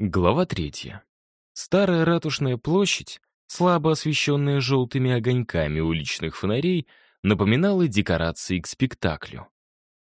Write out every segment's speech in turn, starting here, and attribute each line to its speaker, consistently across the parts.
Speaker 1: Глава третья. Старая ратушная площадь, слабо освещенная желтыми огоньками уличных фонарей, напоминала декорации к спектаклю.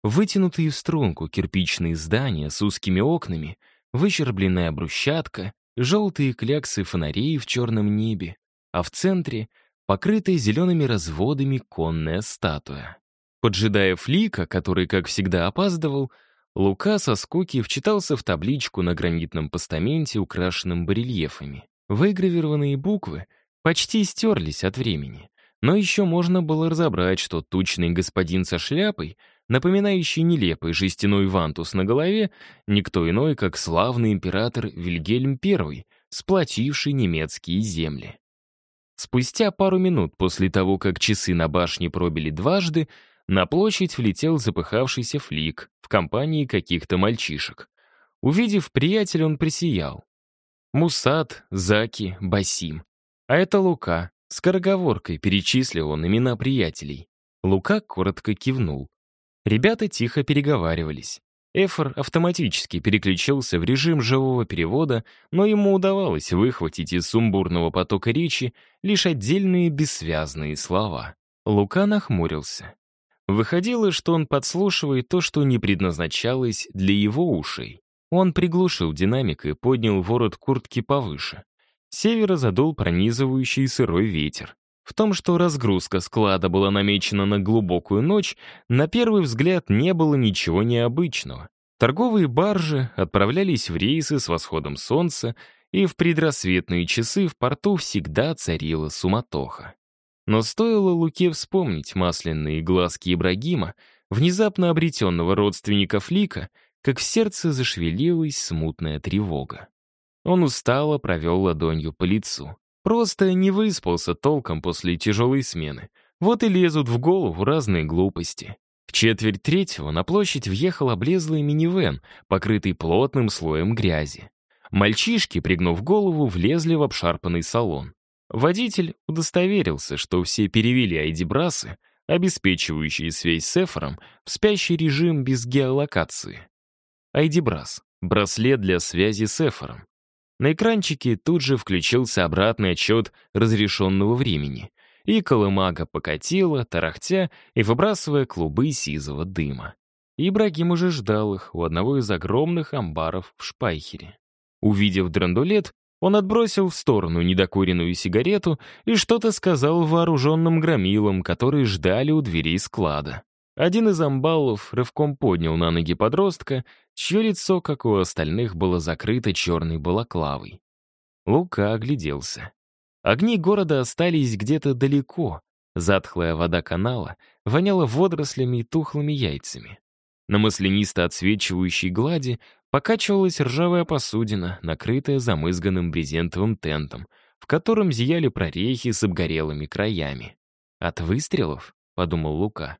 Speaker 1: Вытянутые в струнку кирпичные здания с узкими окнами, выщербленная брусчатка, желтые кляксы фонарей в черном небе, а в центре — покрытая зелеными разводами конная статуя. Поджидая Флика, который, как всегда, опаздывал, Лука со скуки вчитался в табличку на гранитном постаменте, украшенном барельефами. Выгравированные буквы почти стерлись от времени, но еще можно было разобрать, что тучный господин со шляпой, напоминающий нелепый жестяной вантус на голове, никто иной, как славный император Вильгельм I, сплотивший немецкие земли. Спустя пару минут после того, как часы на башне пробили дважды, на площадь влетел запыхавшийся флик в компании каких-то мальчишек. Увидев приятеля, он присиял. Мусат, Заки, Басим. А это Лука. Скороговоркой перечислил он имена приятелей. Лука коротко кивнул. Ребята тихо переговаривались. Эфор автоматически переключился в режим живого перевода, но ему удавалось выхватить из сумбурного потока речи лишь отдельные бессвязные слова. Лука нахмурился. Выходило, что он подслушивает то, что не предназначалось для его ушей. Он приглушил динамик и поднял ворот куртки повыше. Севера задул пронизывающий сырой ветер. В том, что разгрузка склада была намечена на глубокую ночь, на первый взгляд не было ничего необычного. Торговые баржи отправлялись в рейсы с восходом солнца, и в предрассветные часы в порту всегда царила суматоха. Но стоило Луке вспомнить масляные глазки Ибрагима, внезапно обретенного родственника Флика, как в сердце зашевелилась смутная тревога. Он устало провел ладонью по лицу. Просто не выспался толком после тяжелой смены. Вот и лезут в голову разные глупости. В четверть третьего на площадь въехал облезлый минивэн, покрытый плотным слоем грязи. Мальчишки, пригнув голову, влезли в обшарпанный салон. Водитель удостоверился, что все перевели айдибрасы, обеспечивающие связь с Эфором, в спящий режим без геолокации. Айдибрас — браслет для связи с Эфором. На экранчике тут же включился обратный отчет разрешенного времени, и колымага покатила, тарахтя и выбрасывая клубы сизого дыма. Ибрагим уже ждал их у одного из огромных амбаров в Шпайхере. Увидев драндулет, он отбросил в сторону недокуренную сигарету и что-то сказал вооруженным громилам, которые ждали у дверей склада. Один из амбалов рывком поднял на ноги подростка, чье лицо, как у остальных, было закрыто черной балаклавой. Лука огляделся. Огни города остались где-то далеко. Затхлая вода канала воняла водорослями и тухлыми яйцами. На маслянисто отсвечивающей глади покачивалась ржавая посудина, накрытая замызганным брезентовым тентом, в котором зияли прорехи с обгорелыми краями. «От выстрелов?» — подумал Лука.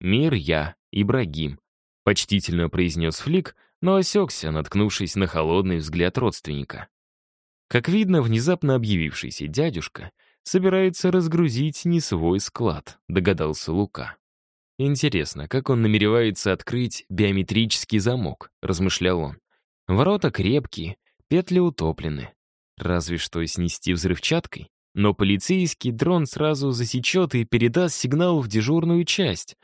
Speaker 1: «Мир я, Ибрагим», — почтительно произнес Флик, но осекся, наткнувшись на холодный взгляд родственника. Как видно, внезапно объявившийся дядюшка собирается разгрузить не свой склад, догадался Лука. Интересно, как он намеревается открыть биометрический замок, размышлял он. Ворота крепкие, петли утоплены. Разве что снести взрывчаткой. Но полицейский дрон сразу засечет и передаст сигнал в дежурную часть.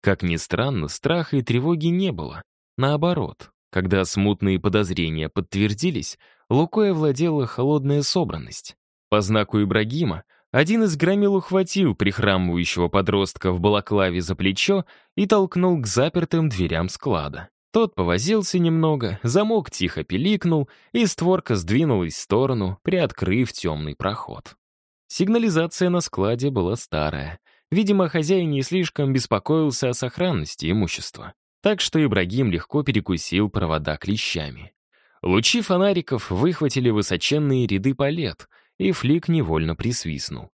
Speaker 1: Как ни странно, страха и тревоги не было. Наоборот, когда смутные подозрения подтвердились, Лукой овладела холодная собранность. По знаку Ибрагима один из громил ухватил прихрамывающего подростка в балаклаве за плечо и толкнул к запертым дверям склада. Тот повозился немного, замок тихо пиликнул, и створка сдвинулась в сторону, приоткрыв темный проход. Сигнализация на складе была старая. Видимо, хозяин не слишком беспокоился о сохранности имущества. Так что Ибрагим легко перекусил провода клещами. Лучи фонариков выхватили высоченные ряды палет, и Флик невольно присвистнул.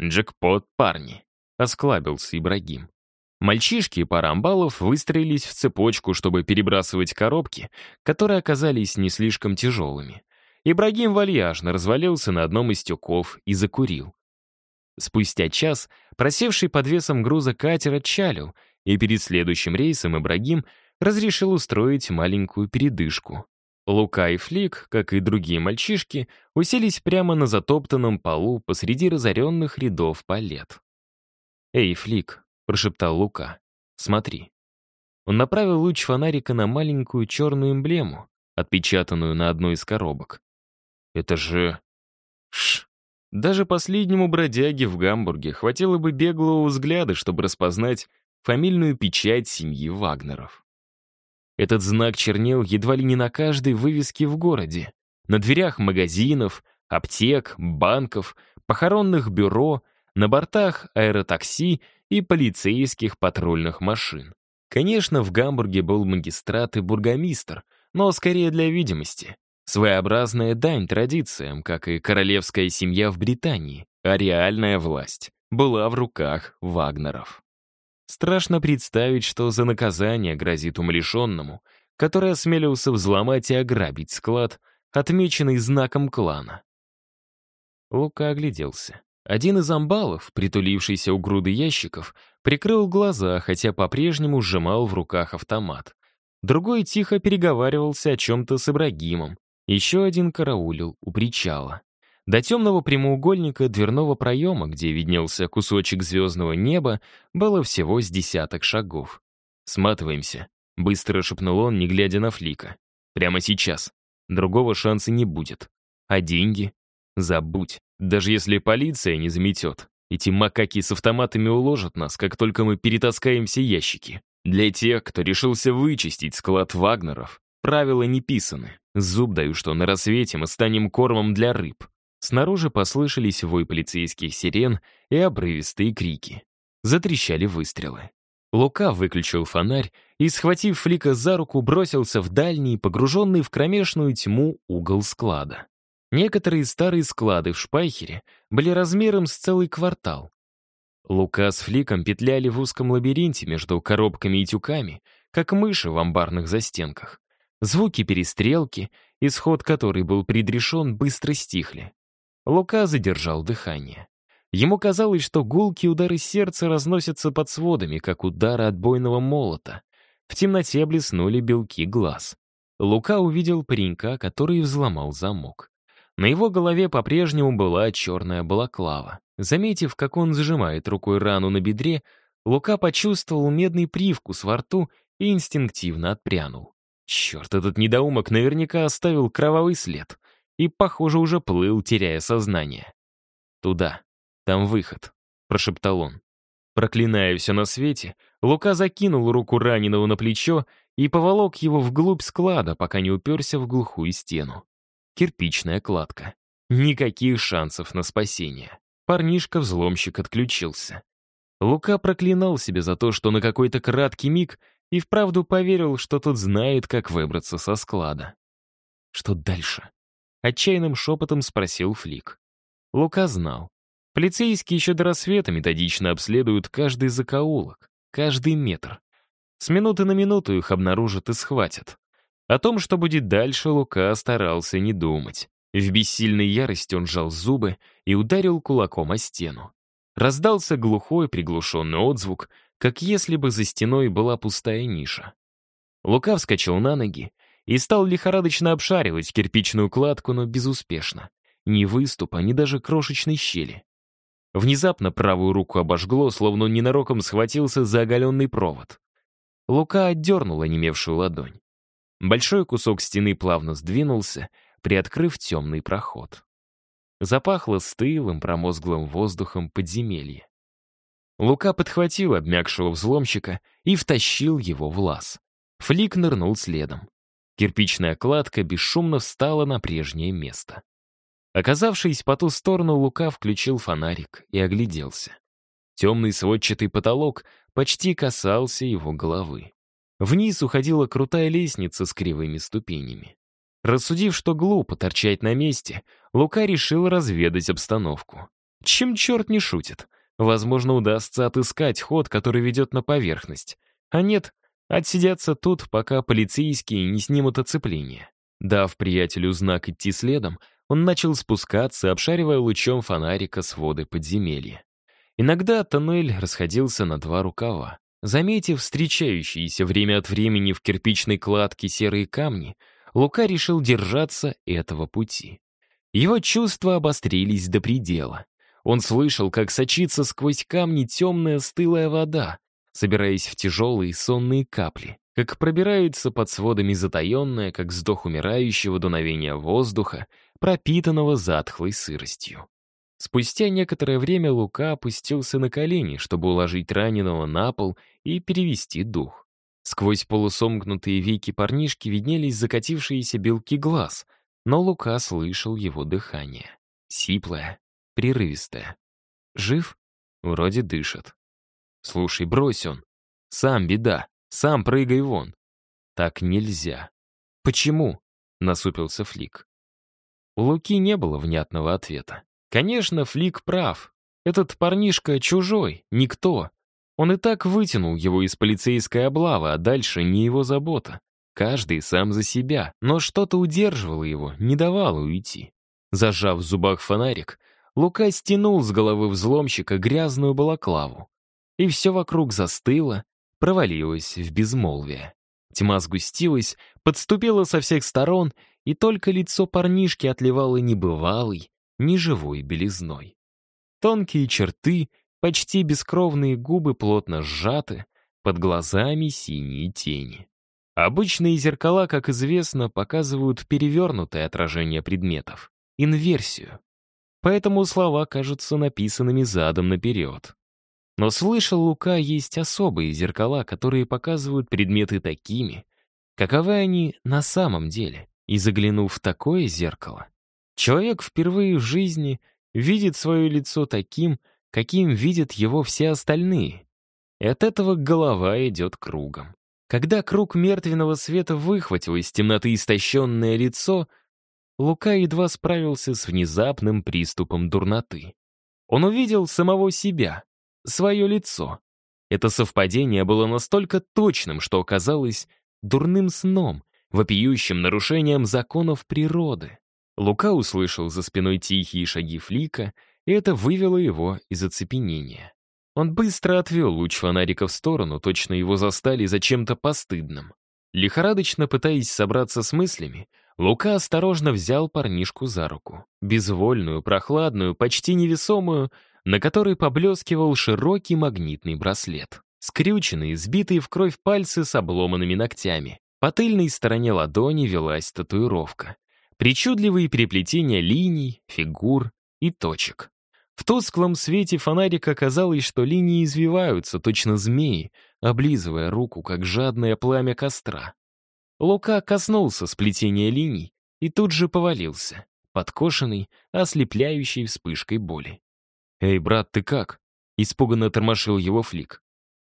Speaker 1: «Джекпот, парни!» — осклабился Ибрагим. Мальчишки и пара амбалов выстроились в цепочку, чтобы перебрасывать коробки, которые оказались не слишком тяжелыми. Ибрагим вальяжно развалился на одном из тюков и закурил. Спустя час просевший под весом груза катер отчалил, и перед следующим рейсом Ибрагим разрешил устроить маленькую передышку. Лука и Флик, как и другие мальчишки, уселись прямо на затоптанном полу посреди разоренных рядов палет. «Эй, Флик», — прошептал Лука, — «смотри». Он направил луч фонарика на маленькую черную эмблему, отпечатанную на одной из коробок. «Это же...» Ш. Даже последнему бродяге в Гамбурге хватило бы беглого взгляда, чтобы распознать фамильную печать семьи Вагнеров. Этот знак чернел едва ли не на каждой вывеске в городе. На дверях магазинов, аптек, банков, похоронных бюро, на бортах аэротакси и полицейских патрульных машин. Конечно, в Гамбурге был магистрат и бургомистр, но скорее для видимости. Своеобразная дань традициям, как и королевская семья в Британии, а реальная власть была в руках Вагнеров. Страшно представить, что за наказание грозит умалишенному, который осмелился взломать и ограбить склад, отмеченный знаком клана. Лука огляделся. Один из амбалов, притулившийся у груды ящиков, прикрыл глаза, хотя по-прежнему сжимал в руках автомат. Другой тихо переговаривался о чем-то с Ибрагимом. Еще один караулил у причала. До темного прямоугольника дверного проема, где виднелся кусочек звездного неба, было всего с десяток шагов. «Сматываемся», — быстро шепнул он, не глядя на Флика. «Прямо сейчас. Другого шанса не будет. А деньги? Забудь. Даже если полиция не заметет. Эти макаки с автоматами уложат нас, как только мы перетаскаем все ящики. Для тех, кто решился вычистить склад Вагнеров, правила не писаны. Зуб даю, что на рассвете мы станем кормом для рыб. Снаружи послышались вой полицейских сирен и обрывистые крики. Затрещали выстрелы. Лука выключил фонарь и, схватив Флика за руку, бросился в дальний, погруженный в кромешную тьму угол склада. Некоторые старые склады в Шпайхере были размером с целый квартал. Лука с Фликом петляли в узком лабиринте между коробками и тюками, как мыши в амбарных застенках. Звуки перестрелки, исход которой был предрешен, быстро стихли. Лука задержал дыхание. Ему казалось, что гулкие удары сердца разносятся под сводами, как удары отбойного молота. В темноте блеснули белки глаз. Лука увидел паренька, который взломал замок. На его голове по-прежнему была черная балаклава. Заметив, как он зажимает рукой рану на бедре, Лука почувствовал медный привкус во рту и инстинктивно отпрянул. Черт, этот недоумок наверняка оставил кровавый след и, похоже, уже плыл, теряя сознание. «Туда. Там выход», — прошептал он. Проклиная все на свете, Лука закинул руку раненого на плечо и поволок его вглубь склада, пока не уперся в глухую стену. Кирпичная кладка. Никаких шансов на спасение. Парнишка-взломщик отключился. Лука проклинал себя за то, что на какой-то краткий миг и вправду поверил, что тот знает, как выбраться со склада. Что дальше? Отчаянным шепотом спросил Флик. Лука знал. Полицейские еще до рассвета методично обследуют каждый закоулок, каждый метр. С минуты на минуту их обнаружат и схватят. О том, что будет дальше, Лука старался не думать. В бессильной ярости он сжал зубы и ударил кулаком о стену. Раздался глухой приглушенный отзвук, как если бы за стеной была пустая ниша. Лука вскочил на ноги и стал лихорадочно обшаривать кирпичную кладку, но безуспешно. Ни выступа, ни даже крошечной щели. Внезапно правую руку обожгло, словно ненароком схватился за оголенный провод. Лука отдернула немевшую ладонь. Большой кусок стены плавно сдвинулся, приоткрыв темный проход. Запахло стылым, промозглым воздухом подземелья. Лука подхватил обмякшего взломщика и втащил его в лаз. Флик нырнул следом. Кирпичная кладка бесшумно встала на прежнее место. Оказавшись по ту сторону, Лука включил фонарик и огляделся. Темный сводчатый потолок почти касался его головы. Вниз уходила крутая лестница с кривыми ступенями. Рассудив, что глупо торчать на месте, Лука решил разведать обстановку. Чем черт не шутит? Возможно, удастся отыскать ход, который ведет на поверхность. А нет, Отсидятся тут, пока полицейские не снимут оцепление. Дав приятелю знак идти следом, он начал спускаться, обшаривая лучом фонарика своды подземелья. Иногда тоннель расходился на два рукава. Заметив встречающиеся время от времени в кирпичной кладке серые камни, Лука решил держаться этого пути. Его чувства обострились до предела. Он слышал, как сочится сквозь камни темная стылая вода, собираясь в тяжелые сонные капли, как пробирается под сводами затаенное, как вздох умирающего дуновения воздуха, пропитанного затхлой сыростью. Спустя некоторое время Лука опустился на колени, чтобы уложить раненого на пол и перевести дух. Сквозь полусомкнутые веки парнишки виднелись закатившиеся белки глаз, но Лука слышал его дыхание. Сиплое, прерывистое. Жив? Вроде дышит. Слушай, брось он. Сам беда. Сам прыгай вон. Так нельзя. Почему? Насупился Флик. У Луки не было внятного ответа. Конечно, Флик прав. Этот парнишка чужой, никто. Он и так вытянул его из полицейской облавы, а дальше не его забота. Каждый сам за себя, но что-то удерживало его, не давало уйти. Зажав в зубах фонарик, Лука стянул с головы взломщика грязную балаклаву. И все вокруг застыло, провалилось в безмолвие. Тьма сгустилась, подступила со всех сторон, и только лицо парнишки отливало небывалой, неживой белизной. Тонкие черты, почти бескровные губы плотно сжаты, под глазами синие тени. Обычные зеркала, как известно, показывают перевернутое отражение предметов, инверсию. Поэтому слова кажутся написанными задом наперед. Но слышал Лука, есть особые зеркала, которые показывают предметы такими, каковы они на самом деле. И заглянув в такое зеркало, Человек впервые в жизни видит свое лицо таким, каким видят его все остальные. И от этого голова идет кругом. Когда круг мертвенного света выхватил из темноты истощенное лицо, Лука едва справился с внезапным приступом дурноты. Он увидел самого себя, свое лицо. Это совпадение было настолько точным, что оказалось дурным сном, вопиющим нарушением законов природы. Лука услышал за спиной тихие шаги Флика, и это вывело его из оцепенения. Он быстро отвел луч фонарика в сторону, точно его застали за чем-то постыдным. Лихорадочно пытаясь собраться с мыслями, Лука осторожно взял парнишку за руку. Безвольную, прохладную, почти невесомую, на которой поблескивал широкий магнитный браслет. Скрюченные, сбитые в кровь пальцы с обломанными ногтями. По тыльной стороне ладони велась татуировка. Причудливые переплетения линий, фигур и точек. В тусклом свете фонарика казалось, что линии извиваются, точно змеи, облизывая руку, как жадное пламя костра. Лука коснулся сплетения линий и тут же повалился, подкошенный, ослепляющей вспышкой боли. «Эй, брат, ты как?» — испуганно тормошил его флик.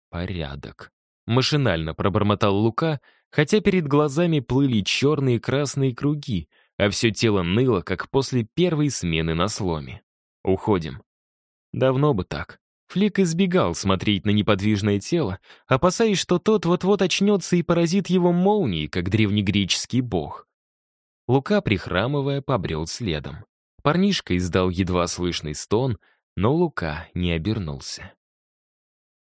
Speaker 1: «Порядок». Машинально пробормотал Лука, хотя перед глазами плыли черные и красные круги, а все тело ныло, как после первой смены на сломе. Уходим. Давно бы так. Флик избегал смотреть на неподвижное тело, опасаясь, что тот вот-вот очнется и поразит его молнией, как древнегреческий бог. Лука, прихрамывая, побрел следом. Парнишка издал едва слышный стон, но Лука не обернулся.